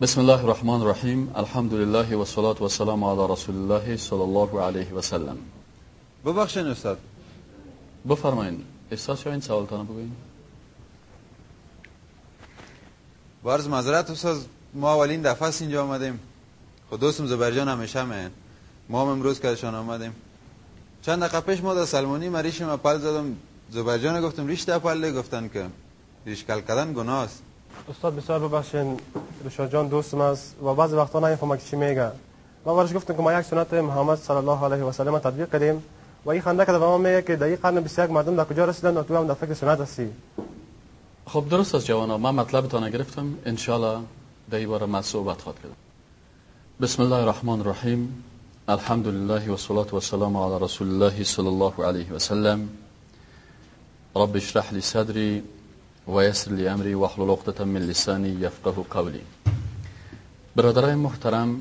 بسم الله الرحمن الرحیم الحمد لله و صلات و سلام علی رسول الله صلی الله علیه و سلم ببخشین استاد بفرمایید احساس شوین سوالتان بگوین بارز معذرت استاد ما اولین دفعه است اینجا آمدیم خود دوستم زبرجان همیشه همه ما هم امروز کارشان آمدیم چند دقیقه پیش ما در سلمانی مریشم اپل زدم زبرجان گفتم ریش اپل گفتن که ریش کل کردن گناه است استاد بسیار ببخشین رشاد جان دوستم است. و بعضی وقتا نمی‌فهمم که چی میگه؟ ما برش گفتم که ما یک سنت محمد صلی الله علیه و سلم تطبیق کردیم. و این خنده کرده و ما میگه که در این قرن 21 مردم در کجا رسیدن؟ و تو هم در فکر سنت هستی. خب درست است جوانا من مطلبتان گرفتم انشالله در این باره صحبت کردم. بسم الله الرحمن الرحیم. الحمد لله و صلات و سلام علی رسول الله صلی الله علیه و سلم. رب اشرح لی صدری و یسر لی امری و احلل عقدة من لسانی یفقه قولی برادرای محترم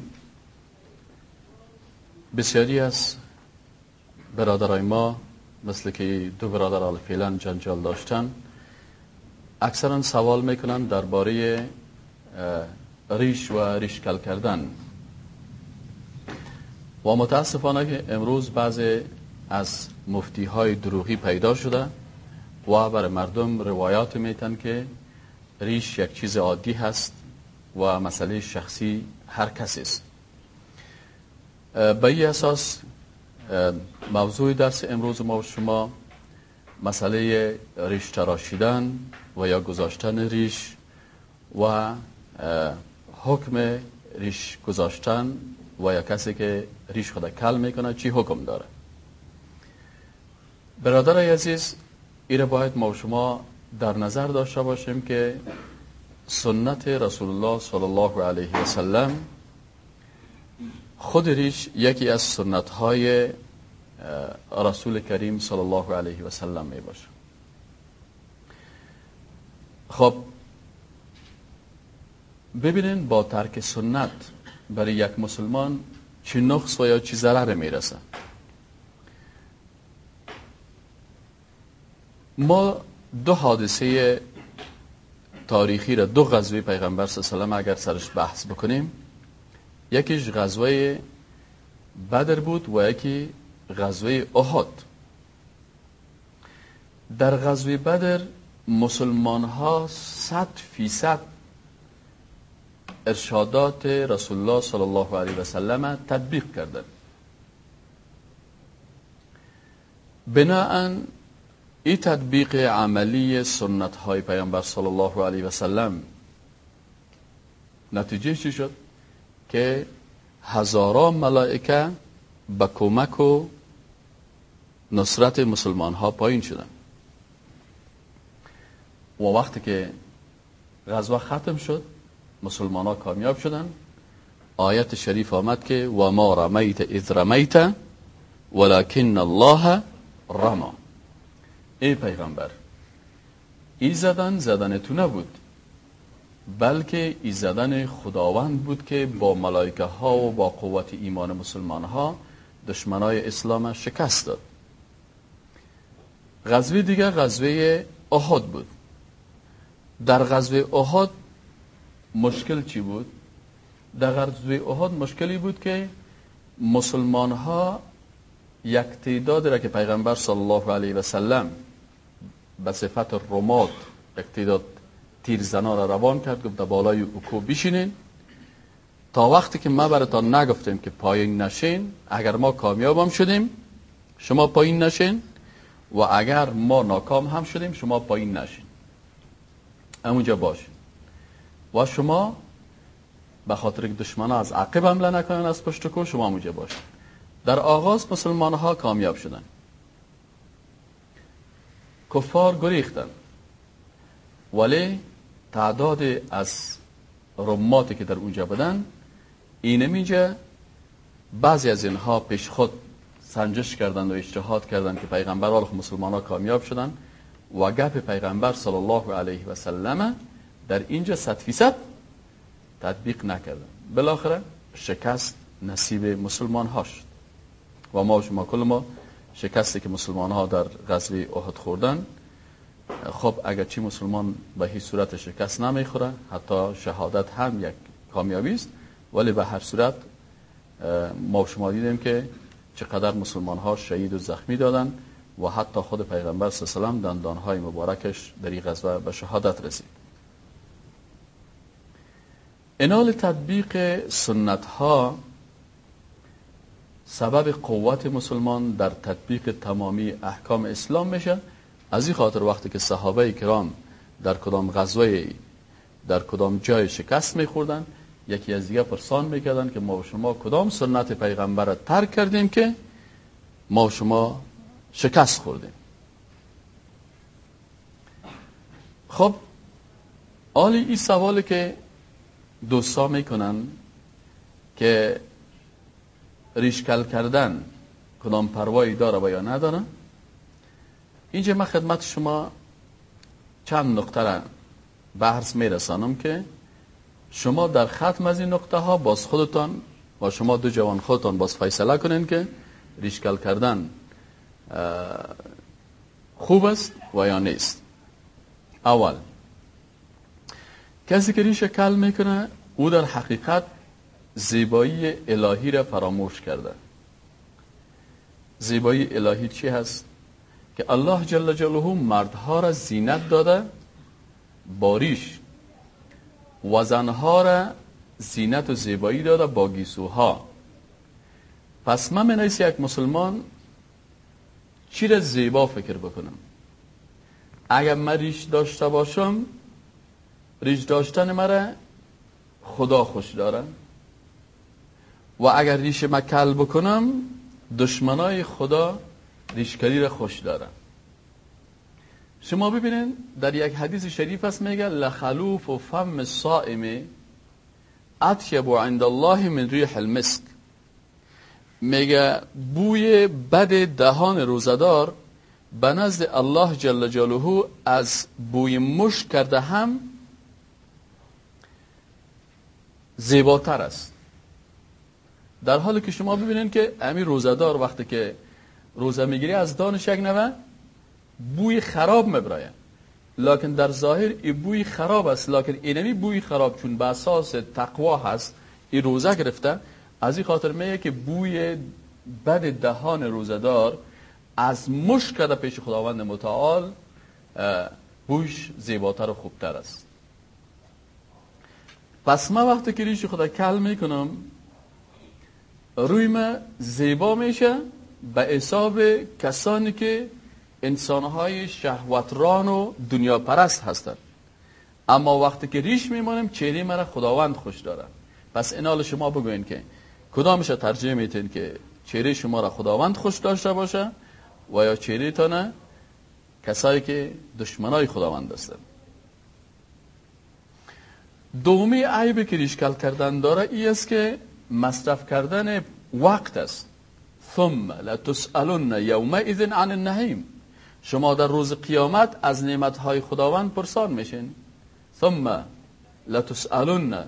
بسیاری از برادرای ما مثل که دو برادر حال فعلا جنجال داشتن اکثرا سوال می‌کنن درباره ریش و ریشکل کردن. و متاسفانه که امروز بعضی از مفتی های دروغی پیدا شده. و بر مردم روایات میتن که ریش یک چیز عادی هست و مسئله شخصی هر کسی است. به این اساس موضوع درس امروز ما و شما مسئله ریش تراشیدن و یا گذاشتن ریش و حکم ریش گذاشتن و یا کسی که ریش خود کل می‌کنه چی حکم داره. برادر عزیز ایره باید ما شما در نظر داشته باشیم که سنت رسول الله صلی الله علیه و سلم خود ریش یکی از سنت های رسول کریم صلی الله علیه و سلم می باشه. خب ببینین با ترک سنت برای یک مسلمان چی نقص و یا چی ضرر می‌رسه. ما دو حادثه تاریخی را دو غزوه پیغمبر صلی الله علیه و اگر سرش بحث بکنیم یکیش غزوه بدر بود و یکی غزوه احد. در غزوه بدر مسلمان ها صد فیصد ارشادات رسول الله صلی الله علیه و سلم تطبیق کردند. بناهن این تطبیق عملی سنت های پیامبر صلی الله علیه و سلم. نتیجه چی شد؟ که هزاران ملائکه به کمک و نصرت مسلمان ها پایین شدن. و وقتی که غزوه ختم شد مسلمان ها کامیاب شدن. آیت شریف آمد که و ما رمیت اذ رمیت ولکن الله رما ای پیغمبر ای زدن زدن تو نبود بلکه ای زدن خداوند بود که با ملائکه ها و با قوت ایمان مسلمان ها دشمنای اسلام شکست داد. غزوه دیگه غزوه احد بود. در غزوه احد مشکل چی بود؟ در غزوه احد مشکلی بود که مسلمان ها یک تعداد را که پیغمبر صلی الله علیه و سلم به صفت رماد یک تعداد تیرزنا را روان کرد گفت در بالای اکو بشینین. تا وقتی که ما براتان نگفتیم که پایین نشین اگر ما کامیاب هم شدیم شما پایین نشین. و اگر ما ناکام هم شدیم شما پایین نشین. همونجا باشین و شما به خاطر که دشمن از عقب حمله نکنن از پشت کو شما همونجا باشین در آغاز مسلمان ها کامیاب شدن. کفار گریختن. ولی تعداد از رماتی که در اونجا بودن اینه میجه بعضی از اینها پیش خود سنجش کردند و اجتهاد کردند که پیغمبر آل مسلمان ها کامیاب شدن و گپ پیغمبر صلی الله علیه و سلم در اینجا صد فیصد تطبیق نکردن. بالاخره شکست نصیب مسلمان ها شد. و ما شما کل ما شکستی که مسلمان ها در غزوه احد خوردن خب اگر چی مسلمان به هیچ صورت شکست نمی‌خوره حتی شهادت هم یک کامیابی است ولی به هر صورت ما شما دیدیم که چقدر مسلمان ها شهید و زخمی دادن و حتی خود پیغمبر صلی الله علیه و های مبارکش در این غزوه به شهادت رسید. انال تطبیق سنت ها سبب قوت مسلمان در تطبیق تمامی احکام اسلام میشه. از این خاطر وقتی که صحابه کرام در کدام غزوه در کدام جای شکست میخوردن یکی از دیگه پرسان می‌کردن که ما شما کدام سنت پیغمبر را ترک کردیم که ما شما شکست خوردیم؟ خب آلی این سوالی که دوستا می‌کنن که ریشکل کردن کدام پروایی داره و یا نداره. اینجا من خدمت شما چند نقطه را بحث میرسانم که شما در ختم از این نقطه ها باز خودتان و شما دو جوان خودتان باز فیصله کنین که ریشکل کردن خوب است و یا نیست. اول کسی که ریش کل می‌کنه او در حقیقت زیبایی الهی را فراموش کرده. زیبایی الهی چی هست؟ که الله جل جلاله مردها را زینت داده باریش و زنها را زینت و زیبایی داده با گیسوها. پس من من یک مسلمان چی را زیبا فکر بکنم؟ اگر من ریش داشته باشم ریش داشتن مرا خدا خوش داره و اگر ریش مکل بکنم دشمنای خدا ریشکری را خوش داره شما ببینید در یک حدیث شریف است میگه لخلوف و فم صائم اطیب عند الله من ریح المسک. میگه بوی بد دهان روزدار به نزد الله جل جلاله از بوی مشک کرده هم زیباتر است. در حالی که شما ببینید که امیر روزدار وقتی که روزه می‌گیری از دانش یک نوه بوی خراب مبرایه لکن در ظاهر این بوی خراب است. لکن اینمی بوی خراب چون به اساس تقوا هست. این روزه گرفته. از این خاطر میگه که بوی بد دهان روزدار از مشک کرده پیش خداوند متعال بوش زیباتر و خوبتر است. پس من وقتی که ریش خدا کل می‌کنم روی من زیبا میشه به حساب کسانی که انسانهای شهوتران و دنیا پرست هستند. اما وقتی که ریش میمانم چهره مرا خداوند خوش داره پس اینال شما بگوین که کدامش ترجیح میتین که چهره شما را خداوند خوش داشته باشه و یا چهره تانه کسایی که دشمنای خداوند هستند. دومی عیب که ریشکل کردن داره ای است که مصرف کردن وقت است. ثم لتسالن یومئذ عن النعیم. شما در روز قیامت از نعمتهای خداوند پرسان میشین. ثم لتسالن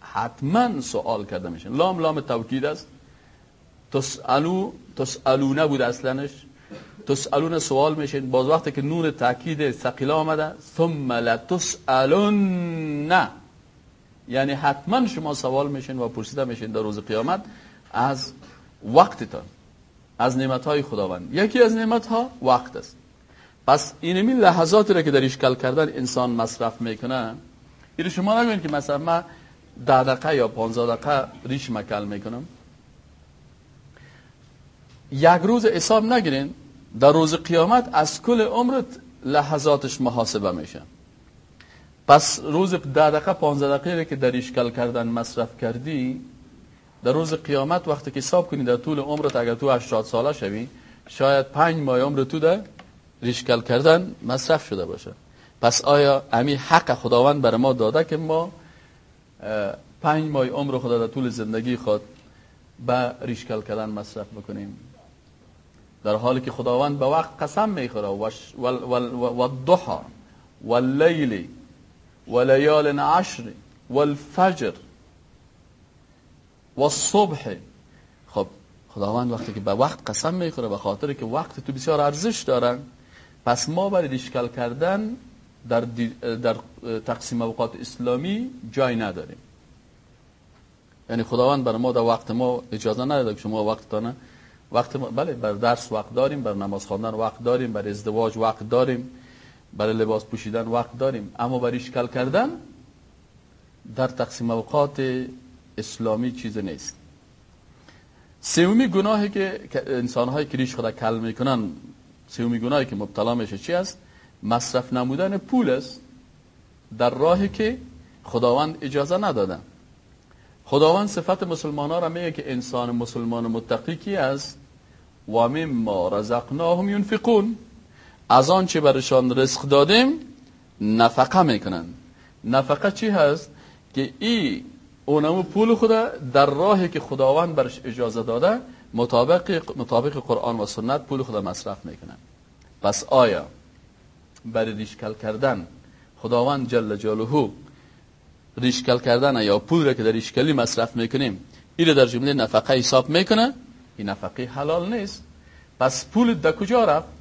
حتما سوال کرده میشین. لام لام توکید است. تسالو تسالونه بود اصلنش تسالون سوال میشین. باز وقتی که نون تاکید ثقیله آمده. ثم لتسالن یعنی حتما شما سوال میشین و پرسیده میشین در روز قیامت از وقتتان از نعمت خداوند. یکی از نعمت ها وقت است. پس اینمی لحظاتی را که در اشکال کردن انسان مصرف می‌کنه این شما نگوین که مثلا من ده دقیقه یا پانزده دقیقه ریش مکل می‌کنم؟ یک روز حساب نگیرین در روز قیامت از کل عمرت لحظاتش محاسبه میشه. پس روز ده دقیقه پانزده دقیقه که در اشکال کردن مصرف کردی در روز قیامت وقتی که حساب کنی در طول عمرت اگر تو 80 ساله شوی شاید پنج ماه عمر تو در ریشکل کردن مصرف شده باشه. پس آیا امی حق خداوند بر ما داده که ما پنج ماه عمر خدا در طول زندگی خود به ریشکل کردن مصرف بکنیم؟ در حالی که خداوند به وقت قسم می‌خوره و الضحى واللیل لیال عشر والفجر والصبح. خب خداوند وقتی که به وقت قسم می‌خوره به خاطر که وقت تو بسیار ارزش دارن پس ما برای اشکال کردن در, در تقسیم اوقات اسلامی جای نداریم. یعنی خداوند بر ما در وقت ما اجازه نداده که شما وقتتانه وقت ما بله بر درس وقت داریم بر نماز خواندن وقت داریم بر ازدواج وقت داریم. برای لباس پوشیدن وقت داریم. اما برای اشکال کردن در تقسیم اوقات اسلامی چیز نیست. سومی گناهی که انسان های خدا کل می‌کنن سومی گناهی که مبتلا میشه چی است؟ مصرف نمودن پول است در راهی که خداوند اجازه ندادن خداوند صفت مسلمان ها را میگه که انسان مسلمان متقی کی است؟ و مما رزقناهم ينفقون. از آن چه برشان رزق دادیم نفقه می‌کنن. نفقه چی هست؟ که ای اونمو پول خدا در راهی که خداوند برش اجازه داده مطابق, مطابق قرآن و سنت پول خدا مصرف می‌کنن. پس آیا برای ریشکل کردن خداوند جل جلاله ریشکل کردن یا پول را که در ریشکلی مصرف می‌کنیم این در جمله نفقه حساب می‌کنه؟ این نفقه حلال نیست. پس پول در کجا رفت؟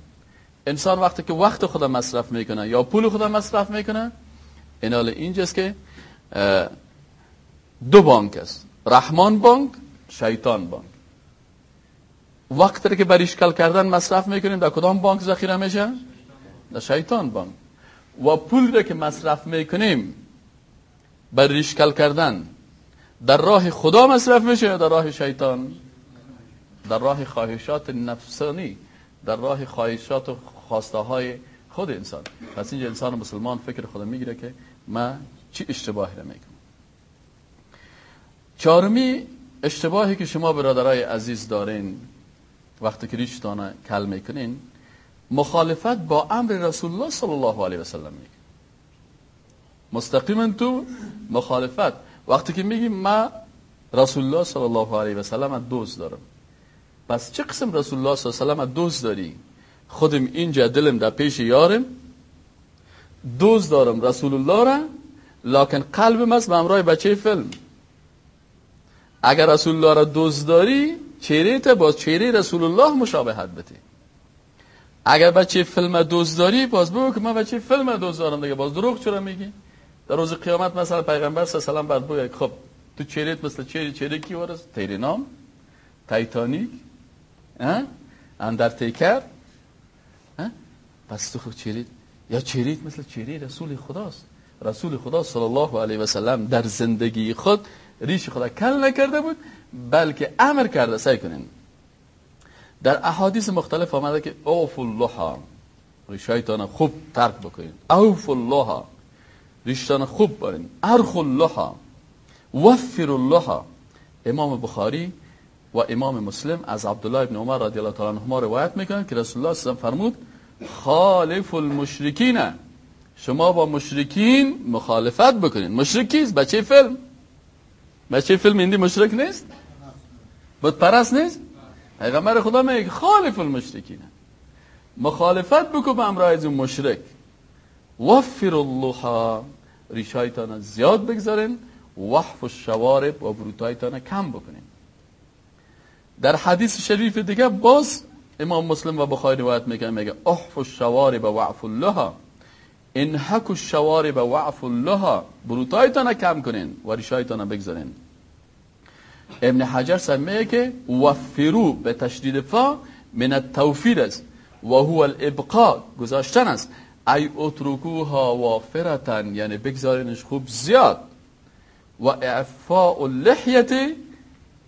انسان وقتی که وقت خدا مصرف می‌کنه یا پول خدا مصرف می‌کنه اینال اینجاست که دو بانک است. رحمان بانک شیطان بانک. وقتی که بریش کل کردن مصرف می‌کنیم در کدام بانک ذخیره میشه؟ در شیطان بانک. و پول را که مصرف می‌کنیم بر ریشکل کردن در راه خدا مصرف میشه یا در راه شیطان؟ در راه خواهشات نفسانی. در راه خواهشات و خواسته های خود انسان. پس اینجا انسان مسلمان فکر خدا می‌گیره که من چی اشتباهی را می‌کنم. چهارمی اشتباهی که شما برادرای عزیز دارین وقتی که ریشتانه کل می‌کنین مخالفت با امر رسول الله صلی الله علیه وسلم میگه مستقیما تو مخالفت. وقتی که میگیم ما رسول الله صلی الله علیه و سلم دوست دارم. پس چه قسم رسول الله صلی الله علیه و دوست داری؟ خودم اینجا دلم در پیش یارم. دوست دارم رسول الله را لکن قلبم است به امرای بچه فیلم اگر رسول الله را دوست داری چهره تا با چهره رسول الله مشابهت بده. اگر بچه فیلم دوست داری باز بگو که من بچه فیلم دوست دارم دیگه. باز دروغ چرا میگی؟ در روز قیامت مثلا پیغمبر صلی الله علیه و آله خب تو چهرهت مثل چهره چهره کی ورس تیرینام تایتانیک؟ اندرتیکر؟ پس تو خود چهره یا چهرهت مثل چهره رسول خداست. رسول خدا صلی الله علیه و سلم در زندگی خود ریش خدا کل نکرده بود بلکه امر کرده سعی کنین. در احادیث مختلف آمده که اوف الله ریشایتان خوب ترک بکنین. اوف الله ریشتان خوب بارین. ارخ الله وفر الله امام بخاری و امام مسلم از عبدالله ابن عمر رضی الله تعالی عنهما روایت می‌کنن که رسول الله صلی فرمود خالف المشرکین. شما با مشرکین مخالفت بکنین. مشرکیز بچه فیلم بچه فیلم ایندی مشرک نیست؟ بود پرست نیست؟ پیغمبر خدا میگه خالف المشرکین. مخالفت بکن به امرای از مشرک. وفر الله ریشایتان زیاد بگذارین. وحف و شوارب و بروتایتان کم بکنین. در حدیث شریف دیگه باز امام مسلم و بخاری روایت می‌کنه میگه احف الشوارب وعف الله انحک الشوارب وعف الله بروتایتان کم کنین و ریشایتان بگذارین. ابن حجر سمیه که وفرو به تشدید فا من التوفیر است و هو الابقاء گذاشتن است. ای اترکوها وافرتن یعنی بگذارینش خوب زیاد. و اعفاء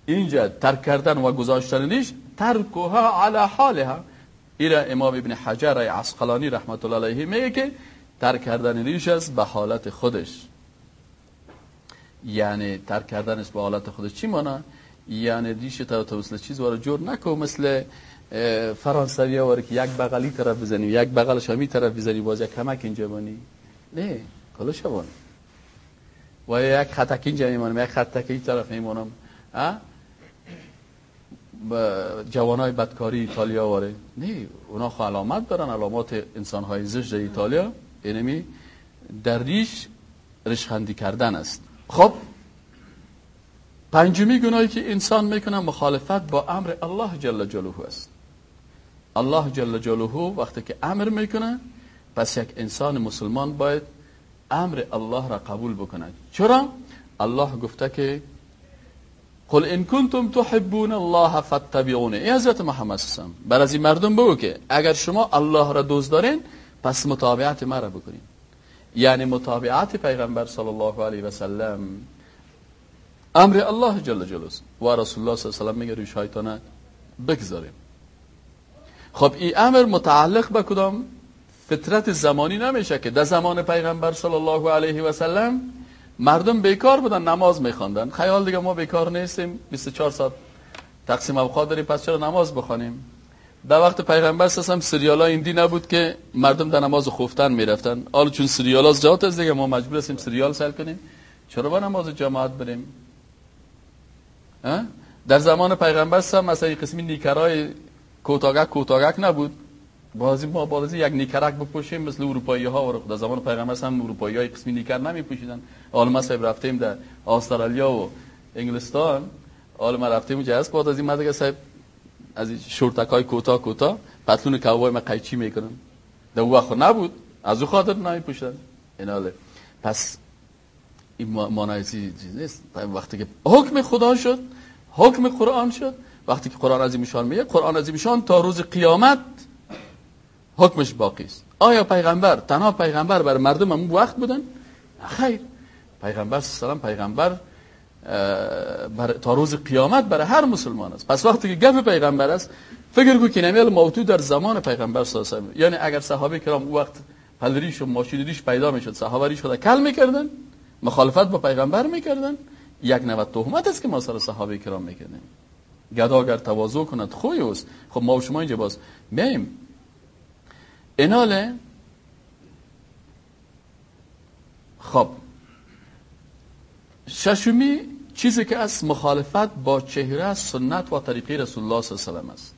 اینجا ترک کردن و گذاشتنش ترکوها علی حالها. ایرا امام ابن حجر عسقلانی رحمت الله علیه میگه که ترک کردن ریش است به حالت خودش. یعنی ترک کردنش به حالت خودش چی مانا؟ یعنی ریش تا تو مثل چیز وارو جور نکو مثل فرانسوی ها که یک بغلی طرف بزنی یک بغلش همی طرف بزنی باز یک کمک اینجا بانی نه کلا شبان. و یک خطک اینجا میمانم یک خطک این طرف میمانم. جوان های بدکاری ایتالیا واره نه اونا خو علامت دارن علامات انسان های زشت ایتالیا. اینمی در ریش رشخندی کردن است. خب پنجمی گناهی که انسان می‌کنه مخالفت با امر الله جل جلاله است. الله جل جلاله وقتی که امر می‌کنه پس یک انسان مسلمان باید امر الله را قبول بکنه. چرا؟ الله گفته که قل ان کنتم تحبون الله فاتبعونه ای حضرت محمد الله بر از این مردم بگو که اگر شما الله را دوست دارین پس متابعت مرا بکنین. یعنی متابعت پیغمبر صلی الله علیه و سلم. امر الله جل جلاله. و رسول الله صلی الله علیه و میگه روی شیطان بگذاریم. خب این امر متعلق به کدام؟ فطرت زمانی نمیشه که در زمان پیغمبر صلی الله علیه و سلم مردم بیکار بودن نماز میخواندن. خیال دیگه ما بیکار نیستیم. 24 ساعت تقسیم اوقات داریم پس چرا نماز بخوانیم؟ در وقت پیغمبر سسم سریال ها ایندی نبود که مردم در نماز خفتن می‌رفتن. حالا چون سریال ها زیاد از دیگه ما مجبور هستیم سریال سل کنیم. چرا با نماز جماعت بریم؟ در زمان پیغمبر سم مثلا قسمی نیکرای کوتاگک کوتاگک نبود. بازی ما بازی یک نیکرک بپوشیم مثل اروپایی ها و در زمان پیغمبر هم اروپایی های قسمی نیکر نمی پوشیدن ما صاحب رفتیم در استرالیا و انگلستان. حالا ما رفتیم جهاز بعد از این مدرک صاحب از شورتک های کوتاه کوتاه پتلون کوای ما قیچی می‌کنن. در اون وقت نبود. از او خاطر نمی پوشیدن ایناله پس این مانای چیز نیست. وقتی که حکم خدا شد حکم قرآن شد. وقتی که قرآن عظیم شان میگه قرآن عظیم شان تا روز قیامت حکمش باقی است. آیا پیغمبر تنها پیغمبر بر مردم هم وقت بودن؟ خیر. پیغمبر سلام پیغمبر بر تا روز قیامت برای هر مسلمان است. پس وقتی که گفت پیغمبر است فکر کو که نمیل موتو در زمان پیغمبر صلی الله یعنی اگر صحابه کرام وقت پلریش و ماشینریش پیدا می‌شد صحابه ریش خدا کل می‌کردن مخالفت با پیغمبر می‌کردن یک نوع تهمت است که ما سر صحابه کرام می‌کنیم گدا اگر تواضع کند خوی خب ما و شما اینجا باز میم. اناله؟ خب. ششمی چیزی که از مخالفت با چهره سنت و طریقی رسول الله صلی الله علیه و است.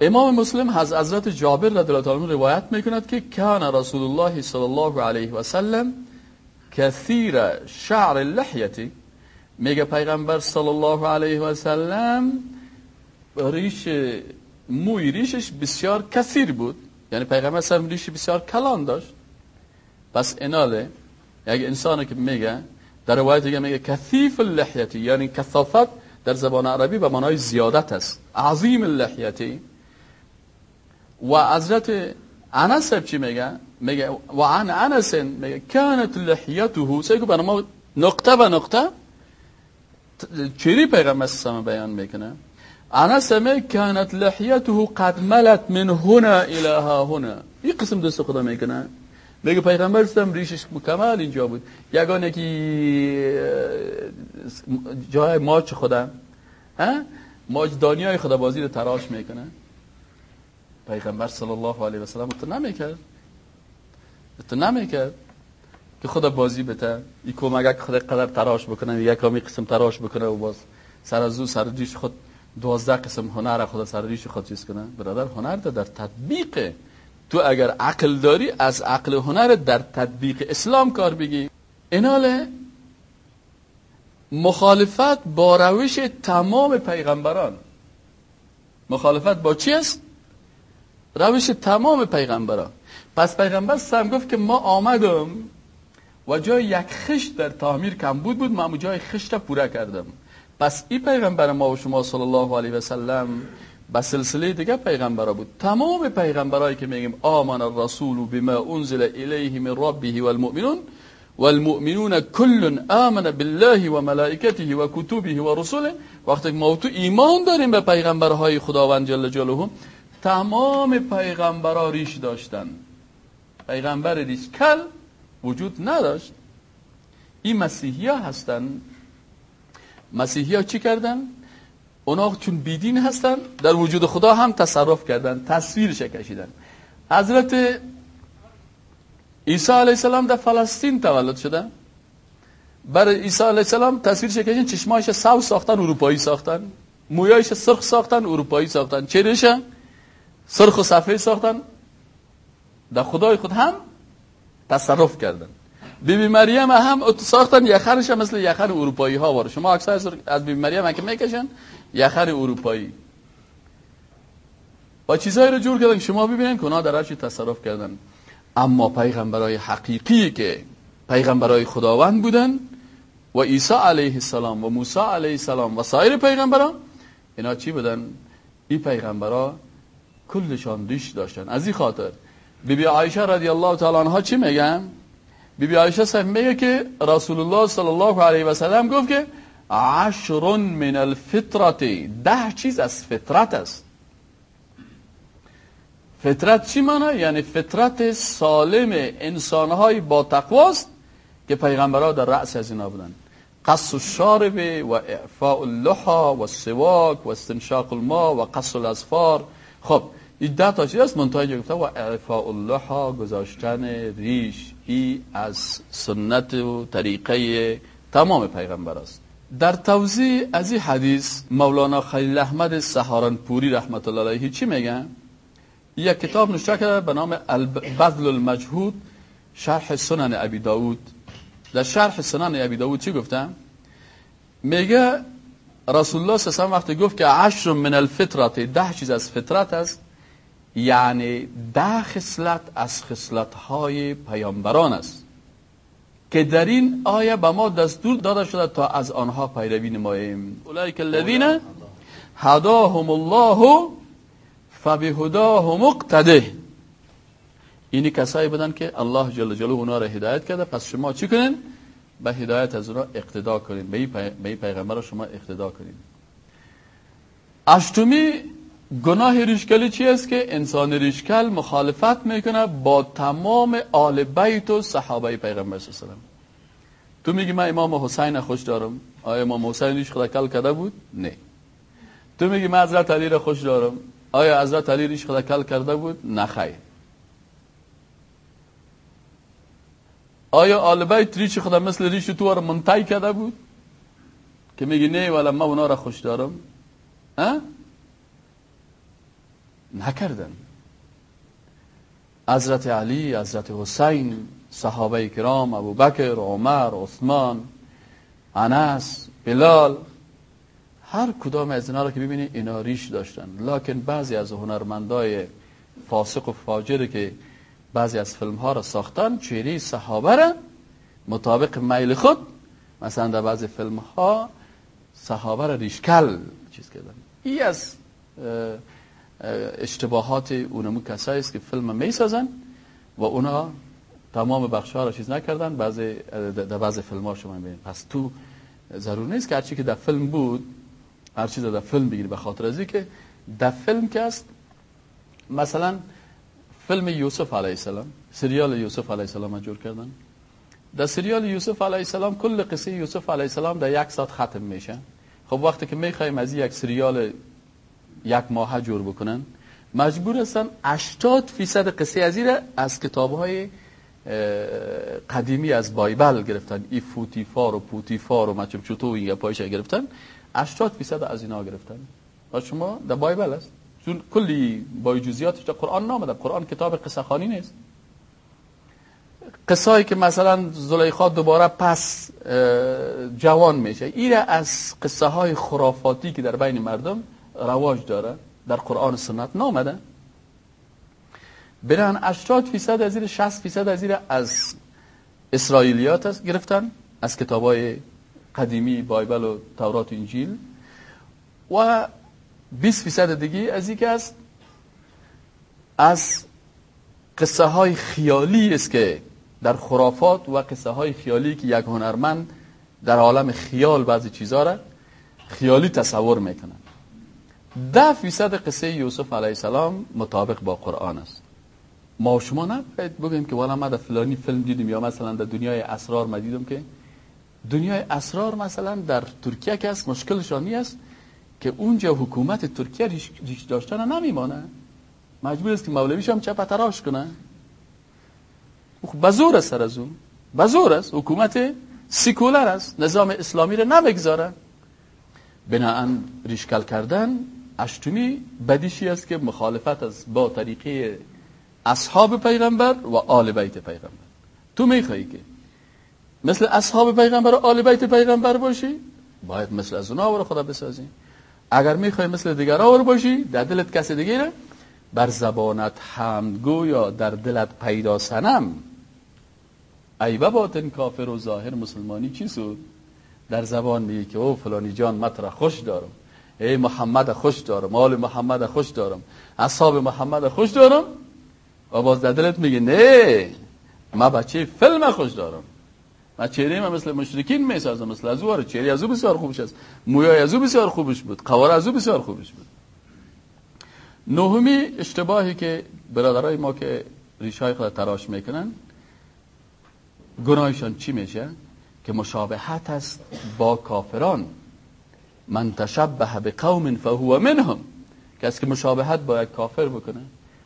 امام مسلم از حضرت جابر رضی الله عنه روایت می‌کند که کان رسول الله صلی الله علیه و سلم کثیر شعر اللحیتی میگه پیغمبر صلی الله علیه و سلم ریش موی ریشش بسیار کثیر بود یعنی پیغمبر صلی ریش بسیار کلان داشت پس اناله یک انسانی که میگه در روایت دیگه میگه کثیف اللحیتی یعنی کثافت در زبان عربی به معنای زیادت است عظیم اللحیتی و حضرت انس چی میگه میگه و عن انس میگه کانت لحیته سیگو برای ما نقطه به نقطه چیری پیغمبر سلام بیان می‌کنه انس میگه کانت لحیته قد ملت من هنا الى ها هنا. این قسم دست خدا می‌کنه. میگه پیغمبر سلام ریشش مکمل اینجا بود. یگانه که جای ماچ خدا. ماچ دانیای خدا بازی رو تراش می‌کنه. پیغمبر صلی الله علیه و سلم تو نمی‌کرد. تو نمی‌کرد. که خدا بازی بته ای کمک خدا قدر تراش بکنه. یک کمی قسم تراش بکنه و باز سر از سر دیش خود دوازده قسم هنر خدا سر دیش خود چیز کنه؟ برادر هنر ده در تطبیق. تو اگر عقل داری از عقل هنر در تطبیق اسلام کار بگی. ایناله مخالفت با روش تمام پیغمبران. مخالفت با چی است؟ روش تمام پیغمبران. پس پیغمبر سم گفت که ما آمدم و جای یک خشت در تعمیر کم بود بود من جای خشت پوره کردم. پس این پیغمبر ما و شما صلی الله علیه و سلم به سلسله دیگه پیغمبر بود. تمام پیغمبرایی که میگیم آمن الرسول بما انزل الیه من ربه والمؤمنون والمؤمنون كل آمن بالله و ملائکته و کتبه و رسوله وقتی ما تو ایمان داریم به پیغمبرهای خداوند جل جلاله تمام پیغمبرها ریش داشتن. پیغمبر ریش کل وجود نداشت. این مسیحی ها هستن. مسیحی ها چی کردن؟ اونا چون بیدین هستن در وجود خدا هم تصرف کردن تصویرش کشیدن. حضرت عیسی علیه السلام در فلسطین تولد شده. برای عیسی علیه السلام تصویرش کشیدن چشمایش سو ساختن اروپایی ساختن. مویایش سرخ ساختن اروپایی ساختن. چهرهش سرخ و صفحه ساختن. در خدای خود هم تصرف کردن. بیبی مریم هم ساختن یخرش هم مثل یخر اروپایی ها واره شما اکثر از بیبی مریم که می‌کشن یخر اروپایی. و چیزهایی رو جور کردن شما ببینن که در چی تصرف کردن. اما پیغمبرای حقیقی که پیغمبرای خداوند بودن و عیسی علیه السلام و موسی علیه السلام و سایر پیغمبران اینا چی بودن؟ این پیغمبرا کلشان ریش داشتن. از این خاطر بیبی بی عایشه رضی الله تعالی عنها چی میگن؟ بیبی بی عایشه صاحب میگه که رسول الله صلی الله علیه و سلم گفت که عشر من الفطرت. ده چیز از فطرت است. فطرت چی معنی؟ یعنی فطرت سالم انسانهای با تقواست که پیغمبرها در رأس از اینا بودن. قص الشارب و اعفاء اللحا و سواک و استنشاق الماء و قص الاسفار خب این ده تا چیز است. منتهی گفته و اعفاء اللحا گذاشتن ریش. ای از سنت و طریقه تمام پیغمبر است. در توضیح از این حدیث مولانا خلیل احمد سهارنپوری رحمت الله علیه چی میگن یک کتاب نوشته کرده به نام بذل المجهود شرح سنن ابی داود. در شرح سنن ابی داود چی گفتم میگه رسول الله الله وقتی گفت که عشر من الفطرت ده چیز از فطرت است. یعنی ده خصلت از خصلت های پیامبران است. که در این آیه به ما دستور داده شده تا از آنها پیروی نماییم. اولئک الذین هداهم الله فبهداه مقتده اینی کسایی بودن که الله جل جلاله اونا را هدایت کرده. پس شما چی کنین؟ به هدایت از اونا اقتدا کنین. به این پیغمبر شما اقتدا کنین. اشتمی گناه ریشکلی چی است که انسان ریشکل مخالفت می‌کنه با تمام آل بیت و صحابه پیغمبر صلی الله تو میگی من امام حسین خوش دارم؟ آیا امام حسین ریش خدا کل کرده بود؟ نه. تو میگی من حضرت علی را خوش دارم؟ آیا حضرت علی ریش خدا کل کرده بود؟ نه خیر. آیا آل بیت ریش خدا مثل ریش تو را منتای کرده بود؟ که میگی نه ولی من اونا را خوش دارم. ها نکردن. حضرت علی حضرت حسین صحابه کرام ابو بکر عمر عثمان انس بلال هر کدام از اینا رو که ببینید اینا ریش داشتن. لکن بعضی از هنرمندای فاسق و فاجر که بعضی از فیلم ها را ساختن چهره صحابه را مطابق میل خود مثلا در بعضی فیلم ها صحابه را ریشکل چیز کردن. ای از اشتباهات اونمو کسایی است که فیلم می سازن و اونا تمام بخش ها را چیز نکردن. بعضی در بعضی فیلم ها شما می‌بینید. پس تو ضرور نیست که هرچی که در فیلم بود هر چیز در فیلم بگیری به خاطر ازی که در فیلم که است مثلا فیلم یوسف علیه السلام سریال یوسف علیه السلام جور کردن. در سریال یوسف علیه السلام کل قصه یوسف علیه السلام در یک ساعت ختم میشه. خب وقتی که می‌خوایم از یک سریال یک ماه جور بکنن. مجبور هستن 80 فیصد قصه از از کتاب های قدیمی از بایبل گرفتن. ای فوتیفار و پوتیفار و مچم چطور این پایش گرفتن. 80 فیصد از اینا گرفتن. و شما در بایبل است. چون کلی با جزئیاتش در قرآن نامده قرآن کتاب قصه خانی نیست. قصایی که مثلا زلیخا دوباره پس جوان میشه. این از قصه های خرافاتی که در بین مردم رواج داره در قرآن سنت. نامده برن 80 فیصد از این 60 فیصد از این از اسرائیلیات است گرفتن از کتاب های قدیمی بایبل و تورات و انجیل. و 20 فیصد دیگه از این است از قصه های خیالی است که در خرافات و قصه های خیالی که یک هنرمند در عالم خیال بعضی چیزها را خیالی تصور می‌کنن ده فیصد قصه یوسف علیه السلام مطابق با قرآن است. ما شما نباید بگیم که والا ما در فلانی فیلم دیدیم یا مثلا در دنیای اسرار ما که دنیای اسرار مثلا در ترکیه که است مشکلشانی است که اونجا حکومت ترکیه ریش داشتن نمیمانه. مجبور است که مولویش هم چپ تراش کنه. بزور است سر از اون. بزور است. حکومت سیکولر است. نظام اسلامی رو نمی‌گذاره. بناهن ریشکل کردن اشتمی بدیشی است که مخالفت از با طریقه اصحاب پیغمبر و آل بیت پیغمبر. تو میخوایی که مثل اصحاب پیغمبر و آل بیت پیغمبر باشی باید مثل از اونا خدا بسازی. اگر می‌خوای مثل دیگر آور باشی در دلت کسی دیگه بر زبانت حمدگو یا در دلت پیدا سنم ای باطن کافر و ظاهر مسلمانی چی سود در زبان میگه که او فلانی جان مت خوش دارم. ای محمد خوش دارم. آل محمد خوش دارم. اصحاب محمد خوش دارم. و باز در دلت میگه نه ما بچه فیلم خوش دارم؟ من چهره من مثل مشرکین می‌سازم مثل از او چهره از او بسیار خوبش است. مویای از او بسیار خوبش بود. قوار از او بسیار خوبش بود. نهمی اشتباهی که برادرای ما که ریشای خود تراش می‌کنن گناهشان چی میشه؟ که مشابهت است با کافران. من تشبه به قوم فهو منهم. کسی که مشابهت با یک کافر بکنه.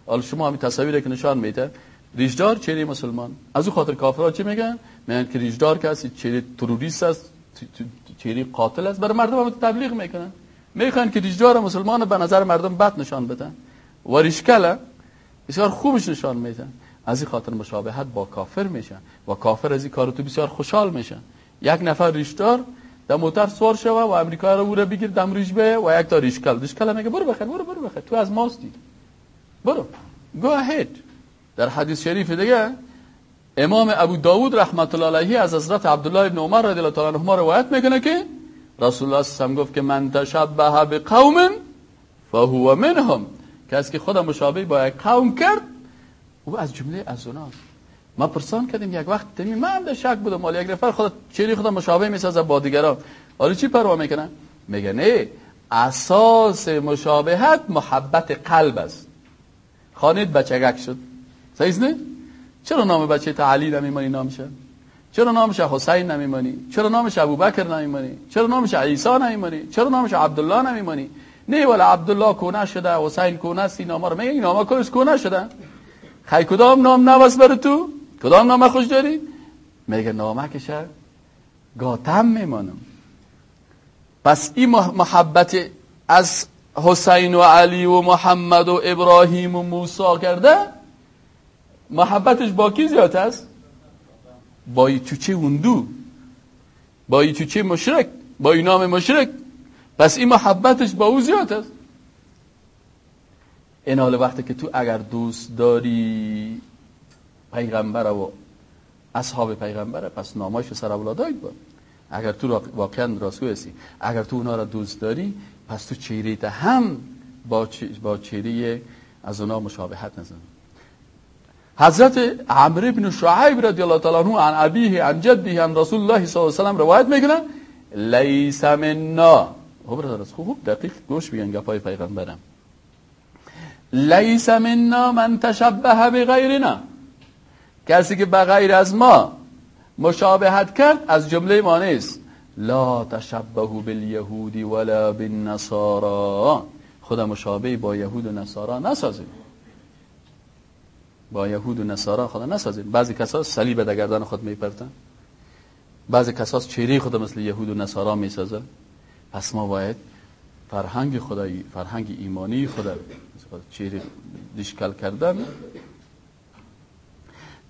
حالا شما همین تصاویر که نشان میده ریشدار چهره مسلمان. از او خاطر کافرها چی میگن؟ میگن که ریشدار کسی چهره تروریست است چهره قاتل است. برای مردم هم تبلیغ می‌کنن. می‌خوان که ریشدار مسلمان به نظر مردم بد نشان بدن. و ریشکل بسیار خوبش نشان میدن از این خاطر مشابهت با کافر میشن و کافر از این کار تو بسیار خوشحال میشن یک نفر ریشدار در موتر سوار شوه و امریکا رو او بگیر دم ریش به و یک تا ریشکل ریشکل میگه برو بخیر برو برو بخیر تو از ماستی برو. Go ahead. در حدیث شریف دیگه امام ابو داود رحمت الله علیه از حضرت عبدالله ابن عمر رضی الله تعالی عنهما روایت می‌کنه که رسول الله صلی گفت که من تشبه به قوم فهو منهم. کسی که خودم مشابه با یک قوم کرد او از جمله از اوناست ما پرسان کردیم یک وقت تمی من هم شک بودم. مال یک نفر خود چیری خودم مشابه می‌سازه با دیگران. حالا چی پروا می‌کنن؟ میگه نه اساس مشابهت محبت قلب است. خانید بچگک شد. صحیح نه؟ چرا نام بچه تا علی نمیمانی نامشه؟ چرا نامش حسین نمیمانی چرا نامش ابوبکر نمیمانی چرا نامش عیسی نمیمانی چرا نامش عبدالله نمیمانی نه ولی عبدالله کونه شده حسین کونه است این نام رو میگه این نام کلش کونه شده. خی کدام نام نواز بر تو؟ کدام نام خوش داری؟ میگه نامکش گاتم میمانم. پس این محبت از حسین و علی و محمد و ابراهیم و موسی کرده محبتش با کی زیاد است؟ با ای چوچه هندو. با ای چوچه مشرک. با ای نام مشرک. پس این محبتش با او زیاد است. این حال وقتی که تو اگر دوست داری پیغمبر و اصحاب پیغمبره پس نامایش سر اولادایت با. اگر تو واقعا راستگو هستی اگر تو اونا را دوست داری پس تو چهره هم با, با چهره از اونا مشابهت نزن. حضرت عمر بن شعیب رضی الله تعالی عنه عن ابیه عن جده عن رسول الله صلی الله علیه و سلم روایت می‌کنه لیس منا. خب خوب دقیق گوش بیان گپای پیغمبرم. لیس منا من تشبه بغیرنا. کسی که به غیر از ما مشابهت کرد از جمله ما نیست. لا تشبه بالیهود ولا بالنصارى. خدا مشابه با یهود و نصارا نسازید با یهود و نصارا خدا نسازید بعضی کسا صلیب در گردن خود میپرتن. بعضی کسا چهره خود مثل یهود و نصارا می‌سازن. پس ما باید فرهنگ خدایی فرهنگ ایمانی خدا چهره دیشکل کردن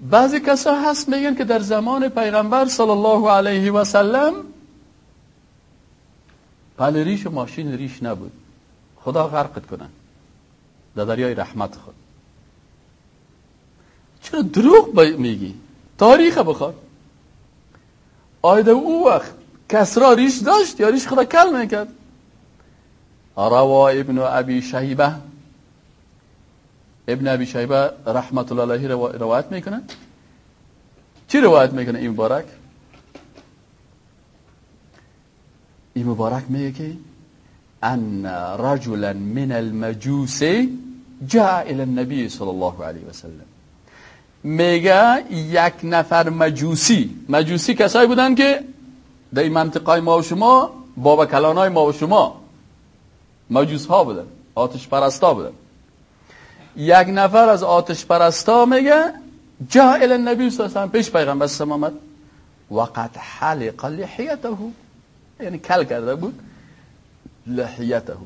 بعضی کسا هست میگن که در زمان پیغمبر صلی الله علیه و سلم پل ریش و ماشین ریش نبود. خدا غرقت کنن. در دریای رحمت خود. چرا دروغ میگی؟ تاریخ بخواد. آیده او وقت کسرا ریش داشت یا ریش خدا کل می‌کرد؟ روا ابن ابی شهیبه ابن ابی شیبه رحمت الله علیه روایت می‌کنه. چی روایت می‌کنه این مبارک؟ این مبارک میگه که ان رجلا من المجوس جاء الى النبي صلی الله علیه و سلم میگه یک نفر مجوسی. مجوسی کسایی بودن که در این منطقه ما و شما بابا کلانای ما و شما مجوس ها بودن آتش پرستا بودن. یک نفر از آتش پرستا میگه جا الى النبی صلی الله علیه و پیش پیغمبر صلی آمد. وقد حلق لحیته یعنی کل کرده بود. لحیته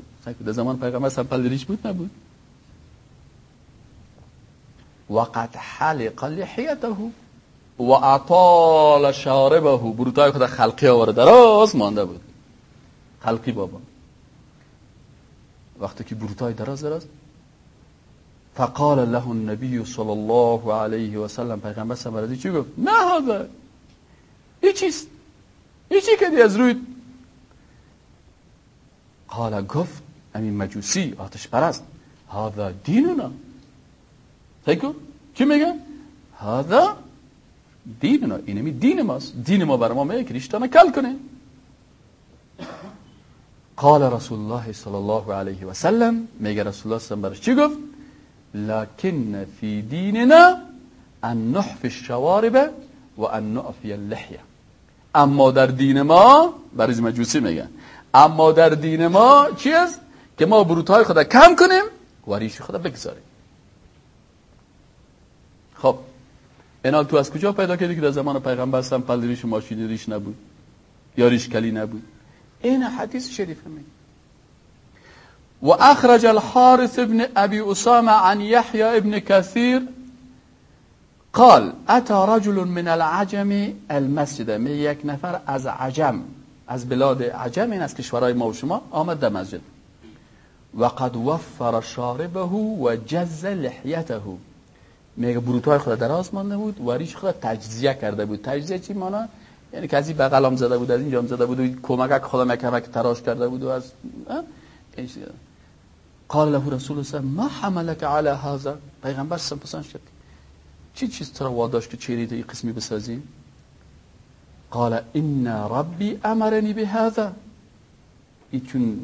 در زمان پیغمبر صلی الله ریش بود نبود. وقد حلق لحیته و اطال شاربه بروتای خود خلقی آورده. دراز مانده بود. خلقی بابا. وقتی که بروتای دراز دراز. فقال له النبي صلى الله عليه و سلم پیغمبر سمردی چی گفت؟ نه هذا این چیست؟ این چی کردی از روی قال گفت امین مجوسی آتش پرست هذا دیننا. تکو چی میگه؟ هذا دیننا اینمی دین ماست. دین ما بر ما میگه که ریشتانه کل کنه. قال رسول الله صلی الله علیه و سلم میگه رسول الله صلی برش چی گفت؟ لكن في ديننا ان نحفي الشوارب و ان نعفی اللحیه اما در دین ما برای مجوسی میگن؟ اما در دین ما چی است؟ که ما بروتهای خدا کم کنیم و ریش خدا بگذاریم. خب اینا تو از کجا پیدا کردی که در زمان پیغمبر هم پل ریش ریش نبود یا ریش کلی نبود؟ این حدیث شریف میگه. و اخرج الحارث ابن ابي اسامه عن يحيى ابن كثير قال اتى رجل من العجم المسجد. می یک نفر از عجم از بلاد عجم این از کشورهای ما و شما آمد در مسجد. و قد وفر شاربه و جز لحیته. میگه بروتای خود دراز مانده بود و ریش خود تجزیه کرده بود. تجزیه چی مانا؟ یعنی کسی بغلام زده بود از اینجا زده بود و کمک خدا مکمک تراش کرده بود و از قال له رسول الله ما حملك على هذا؟ پیغمبر سم پسند کرد چی چیز تو واداش که چیری این قسمی بسازیم قال إن ربي امرني بهذا. ایچون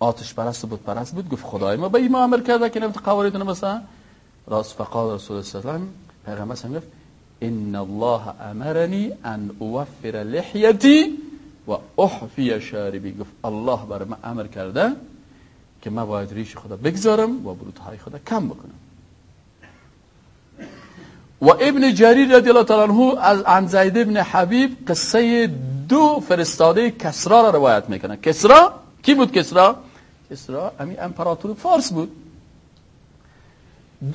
آتش پرست بود پرست بود گفت خدای ما به این أمر کرده که نفت قواریتون مثلا راست. فقال رسول الله و پیغمبر هم گفت إن الله امرني ان اوفر لحیتی و احفی شاربی گفت الله بر من امر کرده که من باید ریش خدا بگذارم و بروتهای خدا کم بکنم. و ابن جریر رضی الله تعالی عنه از عن زید ابن حبیب قصه دو فرستاده کسرا را روایت می‌کنه. کسرا؟ کی بود کسرا؟ کسرا امی امپراتور فارس بود.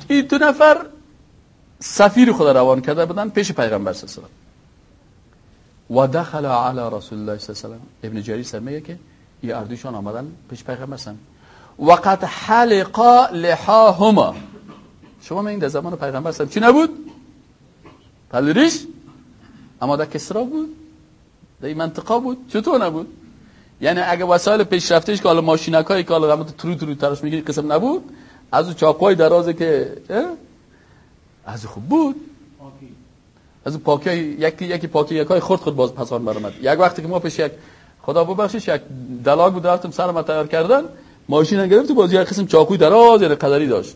این دو نفر سفیر خدا روان کرده بودن پیش پیغمبر صلی الله و دخل علی رسول الله صلی الله علیه و ابن جریر میگه که این اردوشان آمدن پیش پیغمبر صلی وقد حلقا لحاهما. شما این در زمان پیغمبر صلی چی نبود؟ پلریش اما در کسرا بود. در این منطقه بود. چطور نبود؟ یعنی اگه وسایل پیشرفتش که حالا ماشینکایی که حالا ترو ترو تراش می‌گیری قسم نبود. از چاقوی درازه که از خوب بود. از پاکی یکی یکی پاکی یکای خرد خود باز پسان برامد یک وقتی که ما پیش یک خدا ببخشش یک دلاگ بود رفتم سرم تیار کردن. ماشین گرفت بازی یک قسم چاقوی دراز یعنی قدری داشت.